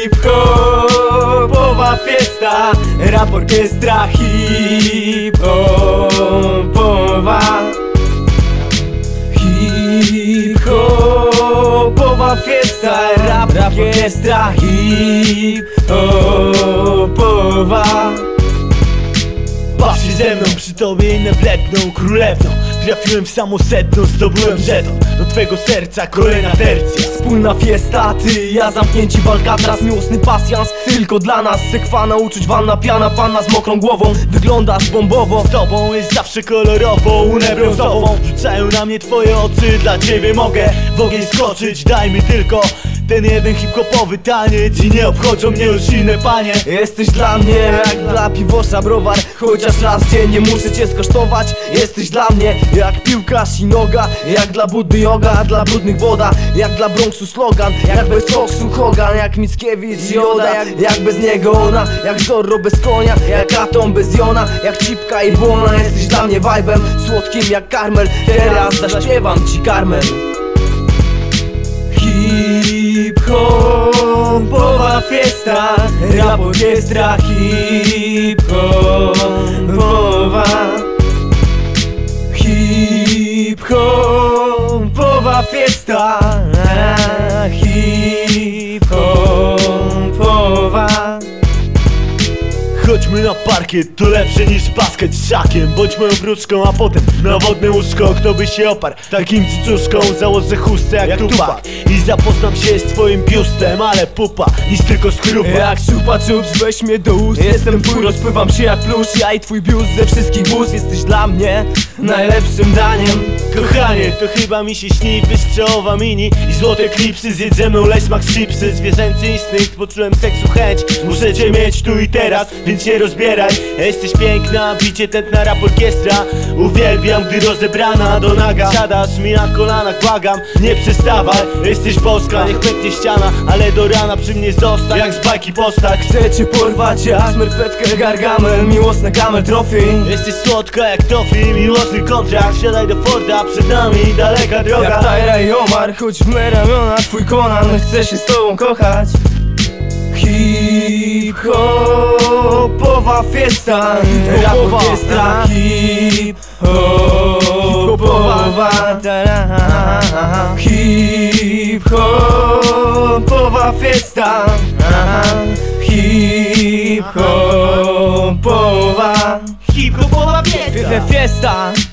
hip-hopowa fiesta Rap orkiestra hip-hopowa. Hip-hopowa fiesta Rap, rap orkiestra hip-hopowa. Patrz ze mną przy tobie inne bledną królewną. Trafiłem w samo sedno, zdobyłem żeton. Do twego serca kolejna tercja. Wspólna fiesta, ty, ja zamknięci w Alcatraz. Miłosny pasjans, tylko dla nas. Sekwana, uczuć, wanna, piana, panna z mokrą głową. Wyglądasz bombowo. Z tobą jest zawsze kolorowo, unę brązową Rzucają na mnie twoje oczy, dla ciebie mogę W ogień skoczyć, daj mi tylko ten jeden hip-hopowy taniec I nie obchodzą mnie już inne panie. Jesteś dla mnie jak dla piwosza browar Chociaż raz dziennie muszę cię skosztować. Jesteś dla mnie jak piłkarz i noga Jak dla Buddy yoga, dla brudnych woda Jak dla Bronxu slogan Jak bez koksu Hogan Jak Mickiewicz i Oda jak, jak bez niego ona Jak Zorro bez konia Jak Atom bez Jona Jak Cipka i Błona. Jesteś dla mnie vibe'em Słodkim jak karmel. Teraz zaśpiewam ci karmel Fiesta Rap orkiestra hip-hopowa Hip-hopowa fiesta Hip-hopowa Na parkiet, to lepsze niż basket z szakiem. Bądź moją wróczką, a potem na wodne łóżko. Kto by się oparł takim cycuszką Założę chustę jak, jak tupak I zapoznam się z twoim biustem Ale pupa, nic tylko skrupa. Jak ciupa czups, weź mnie do ust. Jestem twój, rozpływam się jak plusz. Ja i twój biust ze wszystkich bus Jesteś dla mnie najlepszym daniem Kochanie, to chyba mi się śni. Wystrzałowa mini i złote klipsy. Zjedzemy leś max chipsy. Zwierzęcy instynkt, poczułem seksu chęć. Muszę cię mieć tu i teraz, więc się rozbieraj. Jesteś piękna, bicie tętna rap orkiestra. Uwielbiam, gdy rozebrana do naga. Siadasz mi na kolanach, błagam, nie przestawaj. Jesteś boska, niech pęknie ściana Ale do rana przy mnie zostań, jak z bajki postać Chcę cię porwać, jak smerfetkę gargamel Miłosny kamel trofi. Jesteś słodka jak tofi, miłosny kontrakt Siadaj do Forda, przed nami daleka droga. Jak Tyra i Omar, choć w me ramiona Twój Conan, chcę się z tobą kochać. Hip-hopowa fiesta Rap orkiestra Hip-hopowa. Hip-hopowa. Fiesta Hip-hopowa Hip-hopowa fiesta. Fiesta